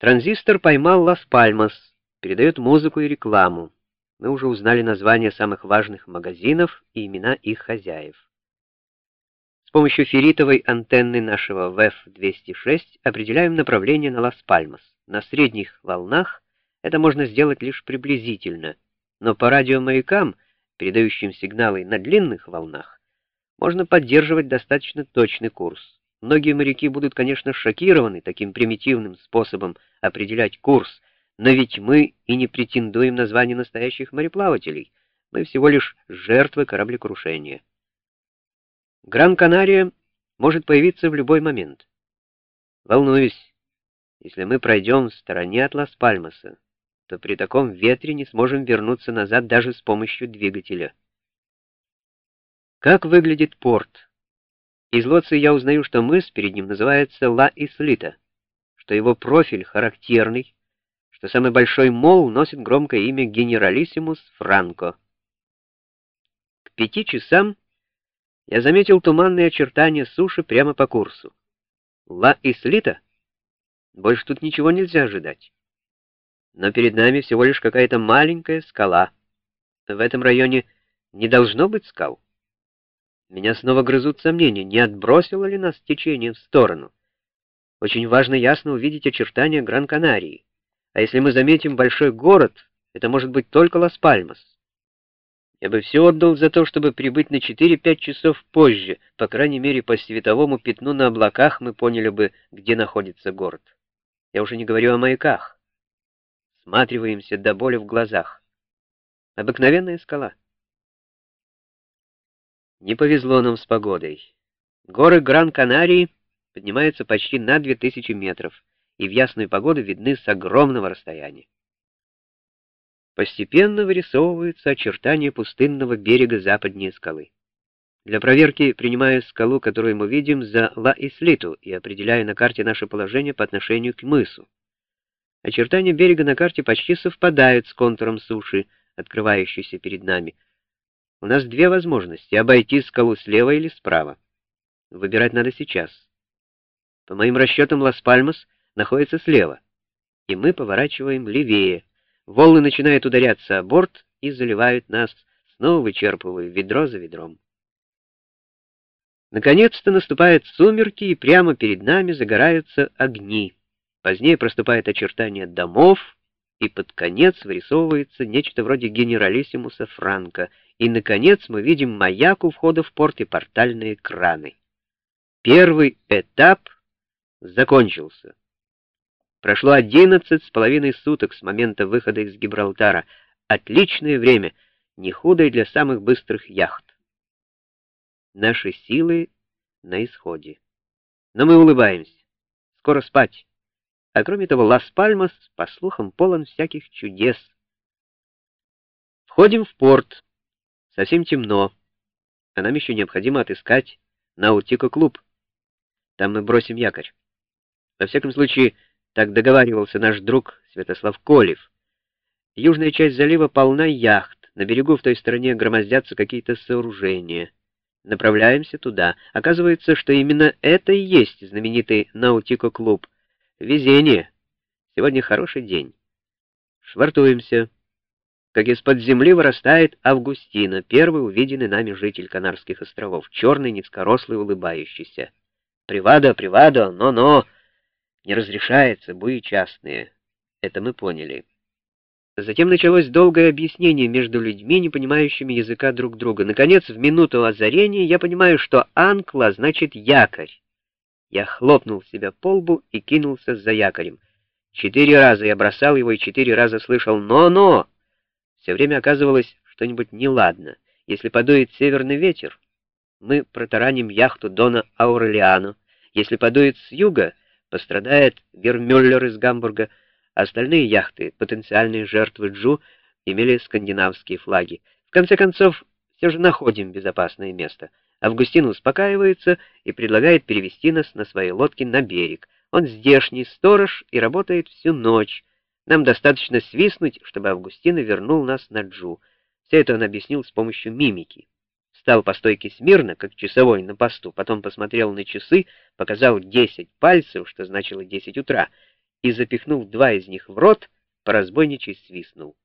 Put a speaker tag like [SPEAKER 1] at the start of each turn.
[SPEAKER 1] Транзистор поймал Лас-Пальмас, передает музыку и рекламу. Мы уже узнали названия самых важных магазинов и имена их хозяев. С помощью ферритовой антенны нашего ВЭФ-206 определяем направление на Лас-Пальмас. На средних волнах это можно сделать лишь приблизительно, но по радиомаякам, передающим сигналы на длинных волнах, можно поддерживать достаточно точный курс. Многие моряки будут, конечно, шокированы таким примитивным способом определять курс, но ведь мы и не претендуем на звание настоящих мореплавателей. Мы всего лишь жертвы кораблекрушения. Гран-Канария может появиться в любой момент. Волнуюсь, если мы пройдем в стороне от Лас-Пальмаса, то при таком ветре не сможем вернуться назад даже с помощью двигателя. Как выглядит порт? Из лоции я узнаю, что мыс перед ним называется Ла-Ислита, что его профиль характерный, что самый большой мол носит громкое имя Генералиссимус Франко. К пяти часам я заметил туманные очертания суши прямо по курсу. Ла-Ислита? Больше тут ничего нельзя ожидать. Но перед нами всего лишь какая-то маленькая скала. В этом районе не должно быть скал. Меня снова грызут сомнения, не отбросило ли нас течение в сторону. Очень важно ясно увидеть очертания Гран-Канарии. А если мы заметим большой город, это может быть только Лас-Пальмас. Я бы все отдал за то, чтобы прибыть на 4-5 часов позже, по крайней мере, по световому пятну на облаках мы поняли бы, где находится город. Я уже не говорю о маяках. Сматриваемся до боли в глазах. Обыкновенная скала. Не повезло нам с погодой. Горы Гран-Канарии поднимаются почти на 2000 метров, и в ясную погоду видны с огромного расстояния. Постепенно вырисовываются очертания пустынного берега западнее скалы. Для проверки принимаю скалу, которую мы видим, за Ла-Ислиту и определяю на карте наше положение по отношению к мысу. Очертания берега на карте почти совпадают с контуром суши, открывающейся перед нами, у нас две возможности — обойти скалу слева или справа. Выбирать надо сейчас. По моим расчетам, Лас-Пальмас находится слева, и мы поворачиваем левее. Волны начинают ударяться о борт и заливают нас, снова вычерпывая ведро за ведром. Наконец-то наступают сумерки, и прямо перед нами загораются огни. Позднее проступает очертания домов, и под конец вырисовывается нечто вроде генералиссимуса Франка — и, наконец, мы видим маяк у входа в порт и портальные краны. Первый этап закончился. Прошло одиннадцать с половиной суток с момента выхода из Гибралтара. Отличное время, не худое для самых быстрых яхт. Наши силы на исходе. Но мы улыбаемся. Скоро спать. А кроме того, Лас-Пальмас, по слухам, полон всяких чудес. Входим в порт. Совсем темно, а нам еще необходимо отыскать Наутико-клуб. Там мы бросим якорь. Во всяком случае, так договаривался наш друг Святослав Колев. Южная часть залива полна яхт, на берегу в той стороне громоздятся какие-то сооружения. Направляемся туда. Оказывается, что именно это и есть знаменитый Наутико-клуб. Везение. Сегодня хороший день. Швартуемся как из-под земли вырастает Августина, первый увиденный нами житель Канарских островов, черный, низкорослый, улыбающийся. «Привадо, привадо, но-но!» «Не разрешается, буи частные». Это мы поняли. Затем началось долгое объяснение между людьми, не понимающими языка друг друга. Наконец, в минуту озарения я понимаю, что анкла значит якорь. Я хлопнул себя по лбу и кинулся за якорем. Четыре раза я бросал его и четыре раза слышал «но-но!» Все время оказывалось что-нибудь неладно. Если подует северный ветер, мы протараним яхту Дона Аурелиано. Если подует с юга, пострадает Гермюллер из Гамбурга. Остальные яхты, потенциальные жертвы Джу, имели скандинавские флаги. В конце концов, все же находим безопасное место. Августин успокаивается и предлагает перевести нас на своей лодке на берег. Он здешний сторож и работает всю ночь, нам достаточно свистнуть, чтобы Августина вернул нас на Джу. Все это он объяснил с помощью мимики. Встал по стойке смирно, как часовой на посту, потом посмотрел на часы, показал 10 пальцев, что значило 10 утра, и, запихнув два из них в рот, по разбойничий свистнул.